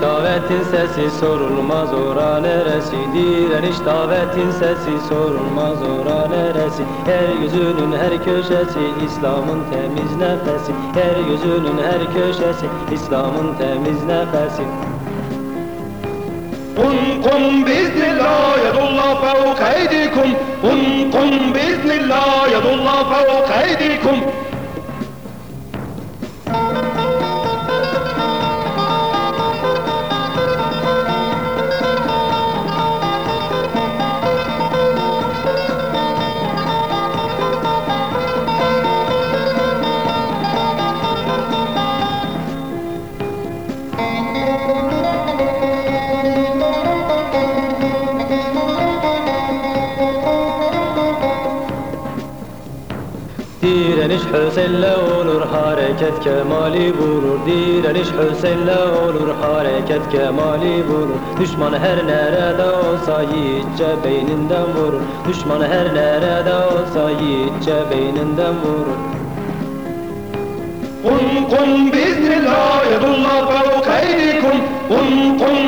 davetin sesi sorulmaz ora neresi Direniş davetin sesi sorulmaz ora neresi Yeryüzünün her köşesi İslam'ın temiz nefesi Yeryüzünün her köşesi İslam'ın temiz nefesi قم قم بإذن الله يد الله فوق أيديكم قم قم بإذن الله يد الله فوق أيديكم Direniş Hüseyin'le olur hareket kemali bulur Direniş Hüseyin'le olur hareket kemali bulur Düşman her nerede olsa yiğitçe beyninden vurur Düşman her nerede olsa yiğitçe beyninden vurur قم قم بإذن الله يد الله فوق أيديكم قم قم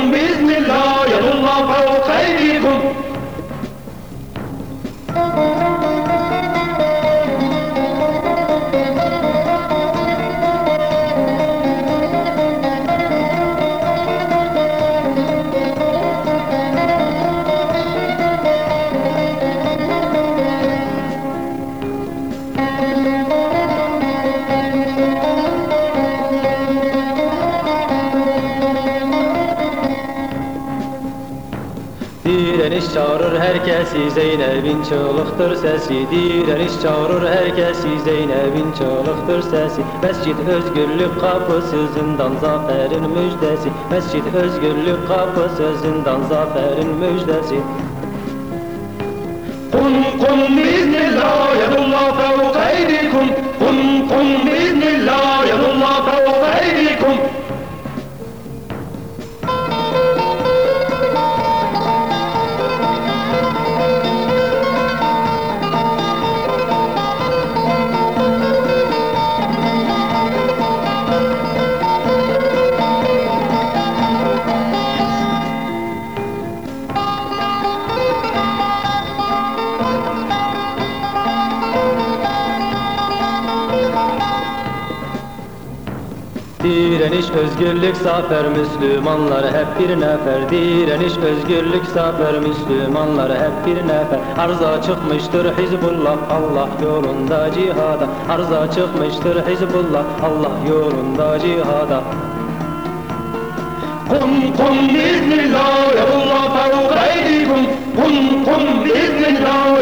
direniş çağırır herkesi Zeynep'in çığlıktır sesi. Direniş çağırır herkesi Zeynep'in çığlıktır sesi. Mescid özgürlük kapısı zindan zaferin müjdesi. Mescid özgürlük kapısı zindan zaferin müjdesi. Kum kum biznillah yedullah Direniş özgürlük zafer Müslümanlar hep bir nefer. Direniş özgürlük zafer Müslümanlar hep bir nefer. Arza çıkmıştır Hizbullah Allah yolunda cihada. Arza çıkmıştır Hizbullah Allah yolunda cihada. Kum kum biiznillah Yolullah fevk eydikum Kum kum biiznillah